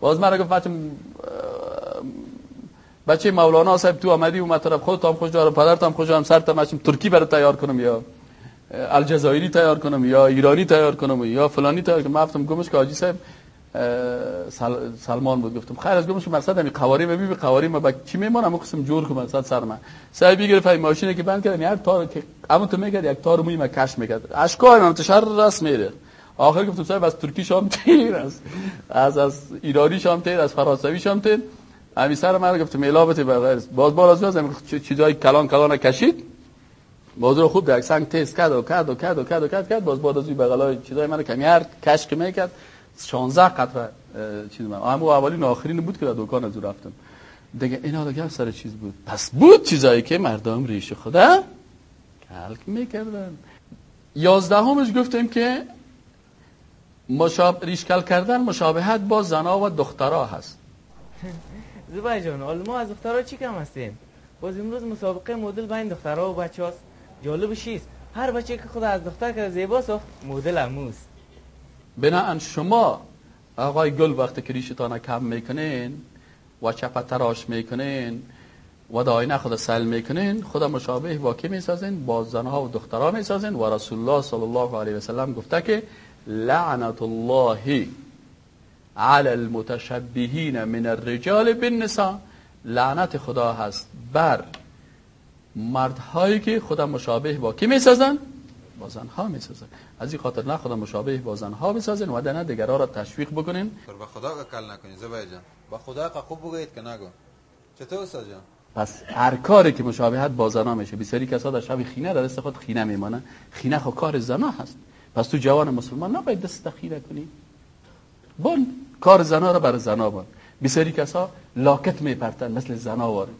باز من گفت بچه مولانا صاحب تو آمدی و طرف خودت هم خوش دارم پدرت هم خوش دارم سرت هم ترکی برای تیار کنم یا الجزایری تیار کنم یا ایرانی تیار کنم یا فلانی تیار کنم. من گمش که حاجی صاحب سلمان بود گفتم خیر از گمش مقصد همین قواری و بی قواری ما با چی میمونم؟ قسم جور کنم مقصد سر من. صاحب گرفت این ماشینی که بند کردم یک تار که اما تو میگه یک تار موی ما کش می‌کرد. اشکای من تشر راست میره. آخر گفتم صاحب از ترکی شام تیر است. از از ایرانی شام تیر از فرانسوی شام تیر. همین سر من گفتم الابت به غیر. باز باز از چیزای کلان کلان کشید. باز رو خوب در سنگ تست کرد و کرد و کرد و کرد و کرد باز باز از بغلای چیزای من کمیار کشک می‌کرد. 16 قطره چیز من اما اولین آخرین بود که در دکان از رفتم. دیگه اینا دیگه سر چیز بود. پس بود چیزایی که مردم ریش خدا کلک می‌کردن. یازدهمش گفتیم که مشاب... ریشکل کردن مشابهت با زنا و دخترها هست. زبای جان ما از دخترها چی کم هستیم؟ باز امروز مسابقه مدل بین دخترها و بچه هاست جالب شیست هر بچه که خدا از دختر کرده زیبا ساخت مدل اموز بناهن شما. آقای گل وقتی که ریشتان کم می‌کنین و چپ تراش می‌کنین و داینه خدا سل می‌کنین خدا مشابه با کی می‌سازین با زنها و دخترها می‌سازین و رسول الله صلی الله علیه و سلم گفته که لعنت الله على المتشبهین من الرجال بالنساء. لعنت خدا هست بر مردهایی که خدا مشابه با کی می‌سازن با زنها می‌سازن از این خاطر نه خدا مشابه با زنها بسازن و نه دیگرها را تشویق بکنین. با خدا کل نکنین زبای جان. با خدا خوب بگویید که نگو. چطور استاد جان؟ پس هر کاری که مشابهت با زنا میشه بسیاری کسا در شب خینه در دست خود خینه میمانه. خینه خو کار زنا هست. پس تو جوان مسلمان نباید دست خیره کنی. بون کار زنا را بر زنا بون بسیاری کسا لاکت میپرتن مثل زنا واره.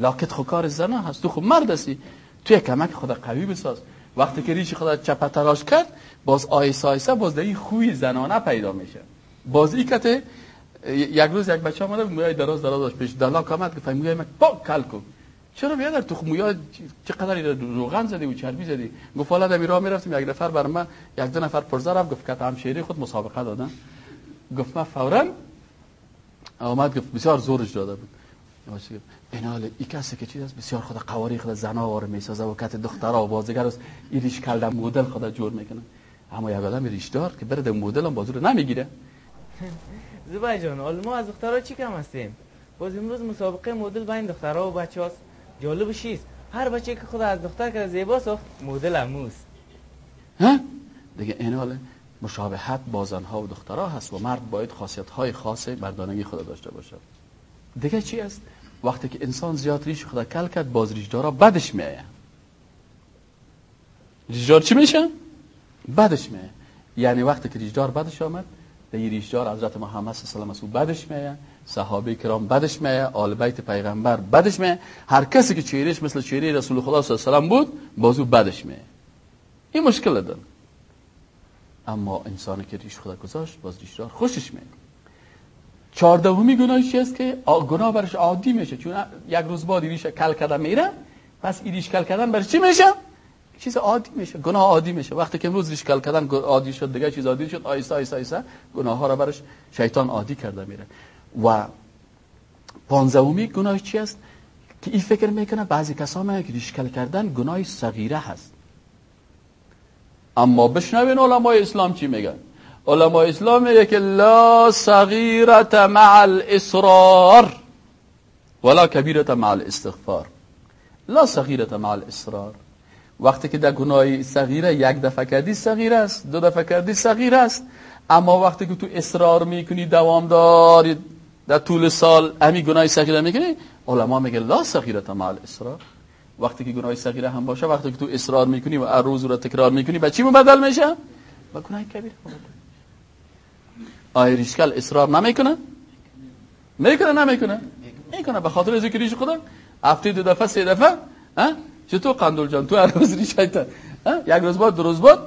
لاکت خو کار زنا هست. تو خو مرد هستی. تو یک کمک خدا قوی بساز. وقتی که ریش خدا چپه تراش کرد باز آیسا آیسا باز در این خوی زنانه پیدا میشه. باز ای کته یک روز یک بچه آمده مویای دراز دراز داشت پیش دلا کامد که مویای من پاک کل کن. چرا بیادر؟ تو مویا چقدر روغن زدی و چربی زدی؟ گفت حالا در راه می‌رفتیم یک نفر بر من یک دو نفر پرزا رفت گفت که همشیری خود مسابقه دادن. گفت من فورا آمد گفت بسیار زورش داده بود. اینال ای کسی که چیز است بسیار خود قواری خود زنا وار می‌سازه و کت دخترها و بازیگر است. ایریش کلدم مدل خود جور می‌کنه. اما یک آدم ریش دار که برده مدل هم بازو رو نمی‌گیره. زبای جان حالا ما از دخترها چی کم هستیم؟ باز امروز مسابقه مدل بین دخترها و بچه هاست جالب شیست هر بچه که خود از دختر که زیبا ساخت مدل اموست ها؟ دیگه این حال مشابهت با زنها و دخترها هست و مرد باید خاصیت های خاص مردانگی خود داشته باشه دیگه چی است وقتی که انسان زیاد ریش خدا کل کرد باز ریشدارا بدش میایه ریشدار چی میشه؟ بدش میایه یعنی وقتی که ریشدار بدش آمد در ریشدار حضرت محمد صلی الله علیه و بدش میایه صحابه کرام بدش میایه آل بیت پیغمبر بدش میایه هر کسی که چهرهش مثل چهره رسول خدا صلی الله علیه و بود بازو بدش میایه این مشکل داره. اما انسانی که ریش خدا گذاشت باز ریشدار خوشش میاد چهاردهمی گناهی چی است که گناه برش عادی میشه. چون یک روز بعد ریش کل کردن میره پس ریش کل کردن برش چی میشه؟ چیز عادی میشه. گناه عادی میشه. وقتی که امروز ریش کل کردن عادی شد دیگه چیز عادی شد آیسته آیسته آیسته گناه ها را برش شیطان عادی کرده میره. و پانزدهمی گناه چی است؟ که این فکر می‌کنه بعضی کسا میگن که ریش کل کردن گناه صغیره هست. اما بشنوین علمای اسلام چی میگن؟ علمای اسلام میگه که لا صغیرت مع الاصرار ولا کبیرت مع الاستغفار. لا صغیرت مع الاصرار وقتی که در گناه صغیره یک دفعه کردی صغیر است دو دفعه کردی صغیر است. اما وقتی که تو اصرار می‌کنی دوام داری در طول سال همین گناه صغیره می‌کنی علما میگه لا صغیرت مع الاصرار وقتی که گناه صغیره هم باشه وقتی که تو اصرار می‌کنی و هر روز رو تکرار می‌کنی به چی مبدل میشه؟ با گناه کبیر. آیا ریشکل اصرار نمی‌کنه؟ می‌کنه نمی‌کنه؟ می‌کنه به خاطر ذکریش خدا. هفته دو دفعه سه دفعه ها؟ چطور قندول جان؟ تو هر روز ریشایت یک روز بعد دو روز بعد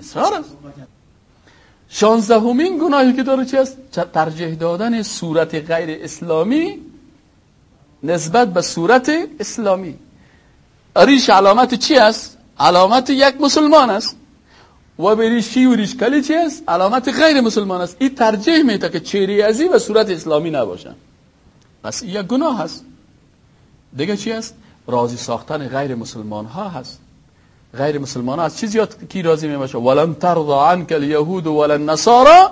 اصرار است. شانزدهمین گناهی که داره چی است؟ ترجیح دادن صورت غیر اسلامی نسبت به صورت اسلامی. ریش علامت چی است؟ علامت یک مسلمان است. و بریشی و ریشکلی چی است؟ علامت غیر مسلمان است. این ترجیح میده که چهره ازی و صورت اسلامی نباشن. پس یک گناه هست. دیگه چی است راضی ساختن غیر مسلمان ها هست. غیر مسلمان ها از چی زیاد کی راضی می‌باشه؟ ولن ترضى عنك اليهود ولا النصارى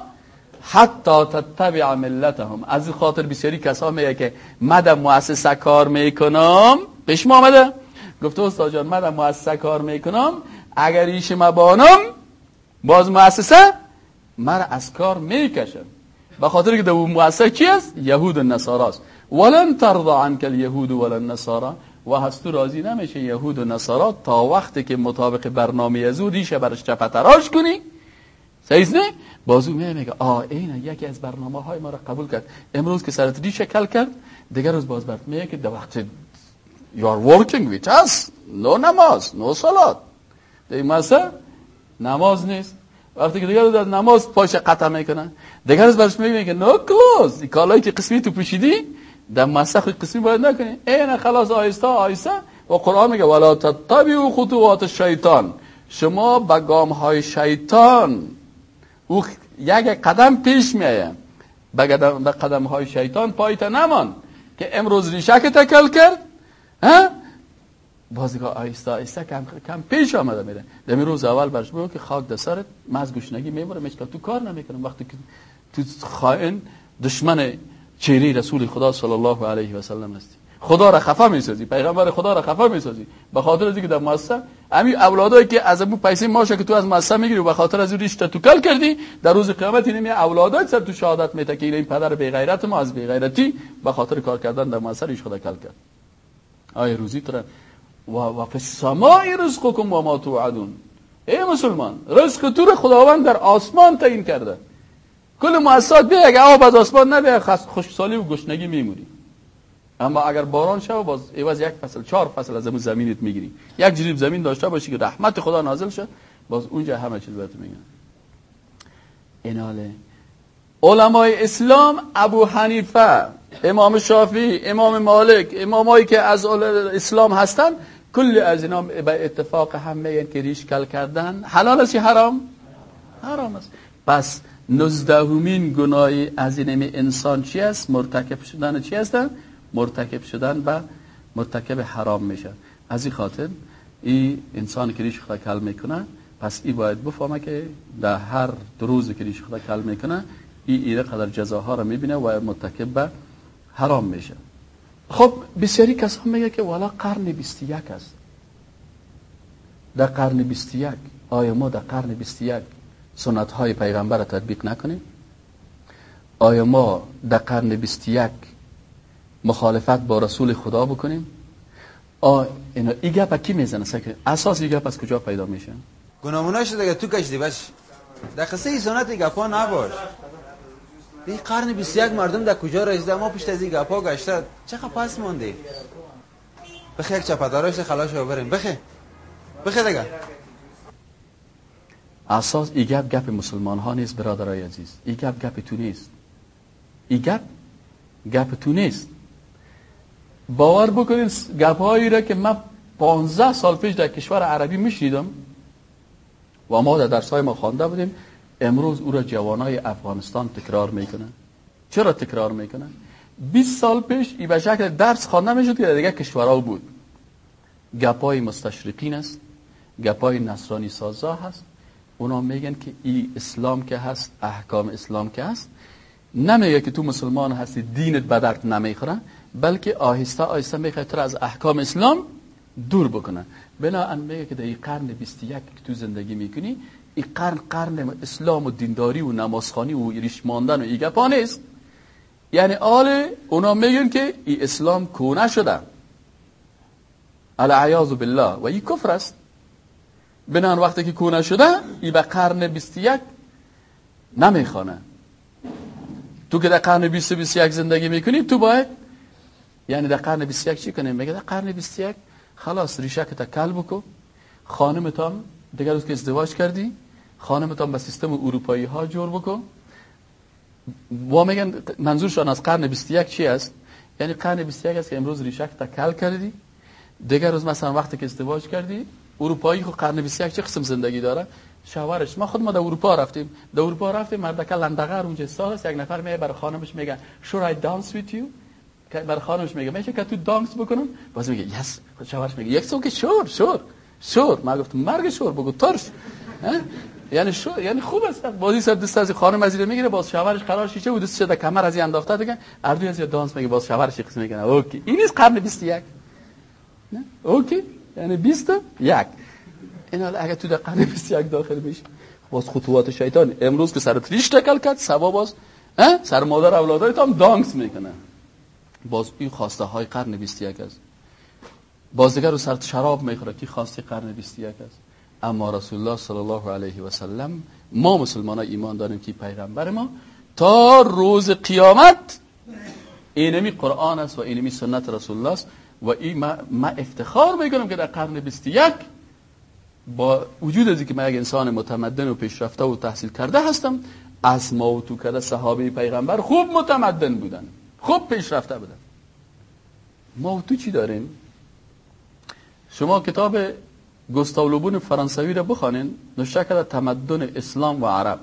حتی تتبع ملتهم. از خاطر بسیاری کسا میگه که مدام مؤسسه کار می‌کنم؟ پیش ما آمده. گفته استاد جان مدام مؤسسه کار می‌کنم؟ اگر ایش مبانم باز مؤسسه مرا از کار می‌کشن به خاطر که اون مؤسسه کی است؟ یهود و نصارا است. ولن ترضى عنك اليهود ولا النصارى و هستو راضی نمیشه یهود و نصارا تا وقتی که مطابق برنامه از او برش چپتراش کنی. صحیح نه؟ بازو میگه آه اینه یکی از برنامه های ما را قبول کرد. امروز که سرت ریشه کل کرد دیگر روز باز برد. میگه که در وقت you are working with us no نماز no صلات. در نماز نیست. وقتی که روز از نماز پاش قطع می‌کنن. دیگر روز برش میگه که نو کلوز کالایی که قسمی تو پوشیدی در مسخ قسمی باید نکنی. این خلاص آیسته آیسته و قرآن میگه ولا تتبعوا خطوات الشیطان. شما به گام های شیطان. او یک قدم پیش میایه به قدم های شیطان پایت نمان. که امروز ریشک تکل کرد. ها؟ بازیگاه آیسته آیسته کم, کم پیش آمده میره. در روز اول برش بگو که خاک در سرت گشنگی میمورم هیچ تو کار نمی‌کنم وقتی که تو خائن دشمن چهره رسول خدا صلی الله علیه و سلم هستی. خدا را خفه می‌سازی پیغمبر خدا را خفه می‌سازی. به خاطر از اینکه در مؤسسه همین اولادایی که از ابو پیسه ماشه که تو از مؤسسه می‌گیری و به خاطر از ریشت تو کل کردی در روز قیامت این اولادات سر تو شهادت میته که این پدر بی غیرت ما از بی غیرتی به خاطر کار کردن در مؤسسه ریش خدا کل کرد. آیه روزی تو و و فی السماء رزقکم و ما توعدون. ای مسلمان رزق تو رو خداوند در آسمان تعیین کرده. کل مؤسسات بیا اگه آب از آسمان نبیه خوشسالی و گشنگی میمونی. اما اگر باران شد باز ایواز یک فصل چهار فصل از زمینت می‌گیری. یک جریب زمین داشته باشی که رحمت خدا نازل شد باز اونجا همه چیز بهت میگن. ایناله علمای اسلام ابو حنیفه امام شافی امام مالک امامایی که از اسلام هستن کل از اینا به اتفاق هم میگن که ریش کل کردن. حلال است حرام؟ حرام است. پس نزدهمین گناهی از این انسان چی است؟ مرتکب شدن چی هستن؟ مرتکب شدن و مرتکب حرام میشه. از این خاطر این انسان که ریش خدا کل می‌کنه پس ای باید بفهمه که در هر دو روز که ریش خدا کل می‌کنه ای ایره قدر جزاها رو می‌بینه و مرتکب به حرام میشه. خب بسیاری کسان میگه که والا قرن 21 است. در قرن 21 آیا ما در قرن 21 سنت های پیغمبر را تطبیق نکنیم؟ آیا ما در قرن 21 مخالفت با رسول خدا بکنیم؟ آ اینا ای گپ کی می‌زنه؟ سکر اساس ای گپ از کجا پیدا میشه؟ گناموناش دیگه تو کشیدی باش در قصه سنت گپا نباش. این قرن 21 مردم در کجا رسیده ما پشت از این گپا گشته؟ چقدر پس مونده؟ بخی یک چپداراش خلاش رو بریم. بخی بخی دیگه. اساس ای گپ گپ مسلمان ها نیست برادرای عزیز. ای گپ گپ تو نیست. ای گپ گپ تو نیست. باور بکنید گپ هایی را که من 15 سال پیش در کشور عربی میشنیدم و ما در درس های ما خوانده بودیم امروز او را جوانای افغانستان تکرار می‌کنن. چرا تکرار می‌کنن؟ 20 سال پیش ای به شکل درس خوانده می‌شد که دیگه کشورها بود. گپای مستشرقین است گپای نصرانی سازا هست. اونا میگن که ای اسلام که هست احکام اسلام که هست. نمیگه که تو مسلمان هستی دینت به درد نمی‌خوره بلکه آهسته آهسته می‌خواد تو از احکام اسلام دور بکنه. بنابراین میگه که در قرن 21 که تو زندگی می‌کنی این قرن قرن اسلام و دینداری و نمازخانی و ریش ماندن و ای گپا نیست. یعنی آل اونا میگن که این اسلام کونه شده. العیاذ بالله. و این کفر است. بنان وقتی که کونه شده ای به قرن 21 نمی‌خوانه. تو که در قرن 20 21 زندگی می‌کنی تو باید یعنی در قرن 21 چی کنیم؟ میگه در قرن 21 خلاص ریشک کل بکو. خانمتان دیگر روز که ازدواج کردی خانمتان به سیستم اروپایی ها جور بکن. و میگن منظورشان از قرن 21 چی است؟ یعنی قرن 21 است که امروز ریشک کل کردی. دیگر روز مثلا وقتی که ازدواج کردی اروپایی خو قرن 21 چه قسم زندگی داره؟ شوهرش ما خود ما در اروپا رفتیم. در اروپا رفتیم مردکه لندغر اونجا ساس یک نفر میگه برای خانمش میگه should I dance with you? برای خانمش میگه میشه که تو دانس بکنم؟ باز میگه یس شوهرش میگه یک سو که شور شور شور. ما گفتم مرگ شور بگو ترش. یعنی شو یعنی خوب است. بازی سر دست از خانم از می‌گیره باز شوهرش قرار شیشه بود؟ در کمر از این انداخته دیگه. اردو از دانس میگه باز شوهرش قسم میگه. اوکی. این نیست قرن 21 نه اوکی. یعنی 21 این حالا اگه تو در قرن 21 داخل میشه. باز خطوات شیطان. امروز که سرت ریش تکل کرد سبا باز سر مادر اولادای هم دانکس می‌کنه. باز این خواسته های قرن 21 است. باز دیگر رو سر شراب می‌خوره. که خواسته قرن 21 است؟ اما رسول الله صلی الله علیه و سلم ما مسلمان ها ایمان داریم که پیغمبر ما تا روز قیامت اینمی قرآن است و اینمی سنت رسول الله است و این ما, ما افتخار می‌کنم که در قرن 21 با وجود از که من یک انسان متمدن و پیشرفته و تحصیل کرده هستم از ما و تو کرده صحابه پیغمبر خوب متمدن بودن خوب پیشرفته بودن ما و تو چی داریم شما کتاب گستاولوبون فرانسوی را بخوانین کرده تمدن اسلام و عرب.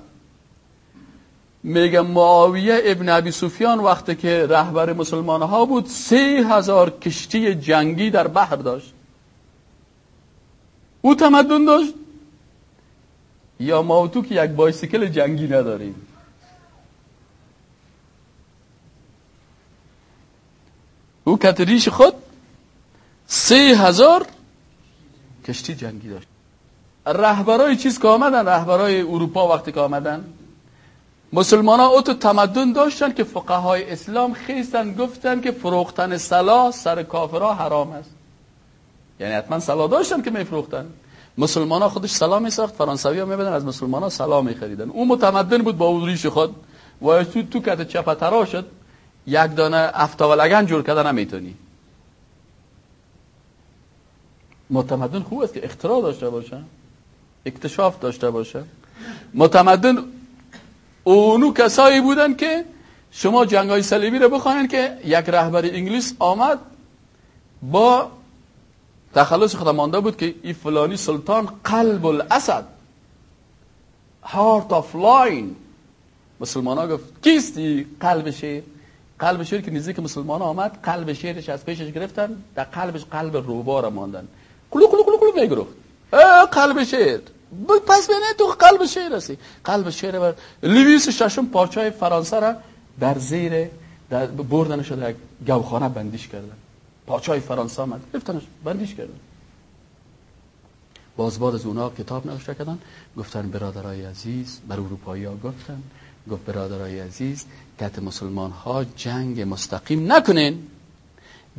میگه معاویه ابن ابی سفیان وقتی که رهبر مسلمان ها بود سه هزار کشتی جنگی در بحر داشت. او تمدن داشت. یا ما تو که یک بایسیکل جنگی نداریم. او کتریش خود سه هزار کشتی جنگی داشت. رهبرای چیز که آمدن رهبرای اروپا وقتی که آمدن مسلمان ها او تو تمدن داشتن که فقهای اسلام خیستن گفتن که فروختن سلا سر کافرها حرام است. یعنی حتما سلا داشتن که میفروختن. مسلمان ها خودش سلا می ساخت فرانسوی ها می بدن از مسلمان ها سلا می خریدن او متمدن بود با ریش خود. و تو تو کت چپترا شد. یک دانه افتاولگن جور کردن نمی‌تونی متمدن خوب است که اختراع داشته باشه. اکتشاف داشته باشه. متمدن اونو کسایی بودن که شما جنگ های صلیبی رو بخواین که یک رهبر انگلیس آمد با تخلص خدا مانده بود که این فلانی سلطان قلب الاسد. heart of lion مسلمان ها گفت کیستی قلب شیر؟ قلب شیر که نزدیک مسلمان آمد قلب شیرش از پیشش گرفتن در قلبش قلب روباه را ماندن. کلو کلو کلو کلو می‌گرفت قلب شیر پس بینه تو قلب شیر هستی قلب شیر بر لوییس ششم پارچای فرانسه را در زیر در بردنش در گوخانه بندیش کردن. پارچای فرانسه آمد. گرفتنش بندیش کردن. باز بعد از اونا کتاب نوشته کردن. گفتن برادرای عزیز بر اروپایی ها گفتن. گفت برادرای عزیز که مسلمان ها جنگ مستقیم نکنین.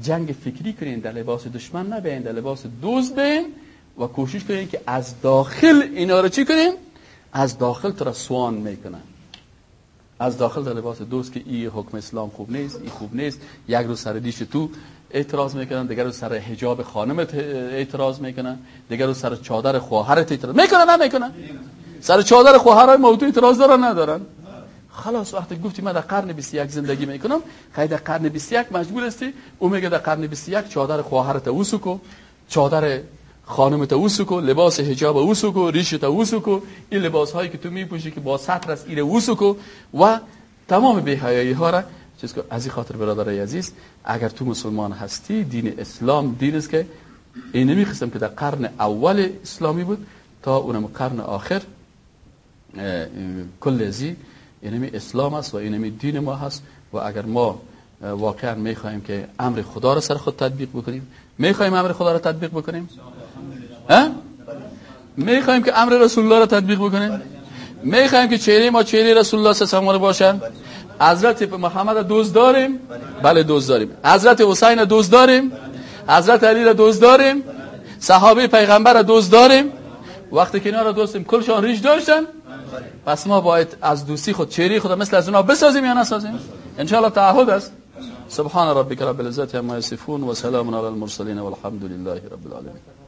جنگ فکری کنین در لباس دشمن نبین در لباس دوست بین و کوشش کنین که از داخل اینا رو چی کنین؟ از داخل تو سوان می‌کنن. از داخل در لباس دوست که این حکم اسلام خوب نیست این خوب نیست. یک روز سر دیش تو اعتراض می‌کنن دیگر روز سر حجاب خانمت اعتراض می‌کنن دیگر روز سر چادر خواهرت اعتراض می‌کنن نمی‌کنن سر چادر خواهرای موضوع اعتراض دارن ندارن؟ خلاص وقتی گفتی من در قرن 21 زندگی می‌کنم خیلی در قرن 21 مجبور هستی؟ او میگه در قرن 21 چادر خواهرت اوسکو چادر خانمت اوسکو لباس حجاب اوسکو ریشت اوسکو این لباس هایی که تو میپوشی که با سطر است ایره اوسکو و تمام بی‌حیایی ها را چیز که از این خاطر برادرای عزیز اگر تو مسلمان هستی دین اسلام دین است که این نمی‌خواستم که در قرن اول اسلامی بود تا اونم قرن آخر کل ازی اینمی اسلام است و اینمی دین ما هست و اگر ما واقعا می‌خوایم که امر خدا را سر خود تطبیق بکنیم. می‌خوایم امر خدا را تطبیق بکنیم؟ می‌خوایم که امر رسول الله را تطبیق بکنیم؟ می‌خوایم که چهره ما چهره رسول الله صلی الله علیه باشن؟ حضرت محمد دوست داریم؟ بله دوست داریم. حضرت حسین دوست داریم؟ حضرت علی را دوست داریم؟ صحابه پیغمبر را دوست داریم؟ وقتی که اینا را دوستیم کلشان ریش داشتن؟ پس ما باید از دوستی خود چهره خود مثل از اونا بسازیم یا نسازیم؟ ان تعهد است. سبحان ربك رب العزة عما يصفون وسلام على المرسلين والحمد لله رب العالمين